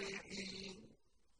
الصالحين.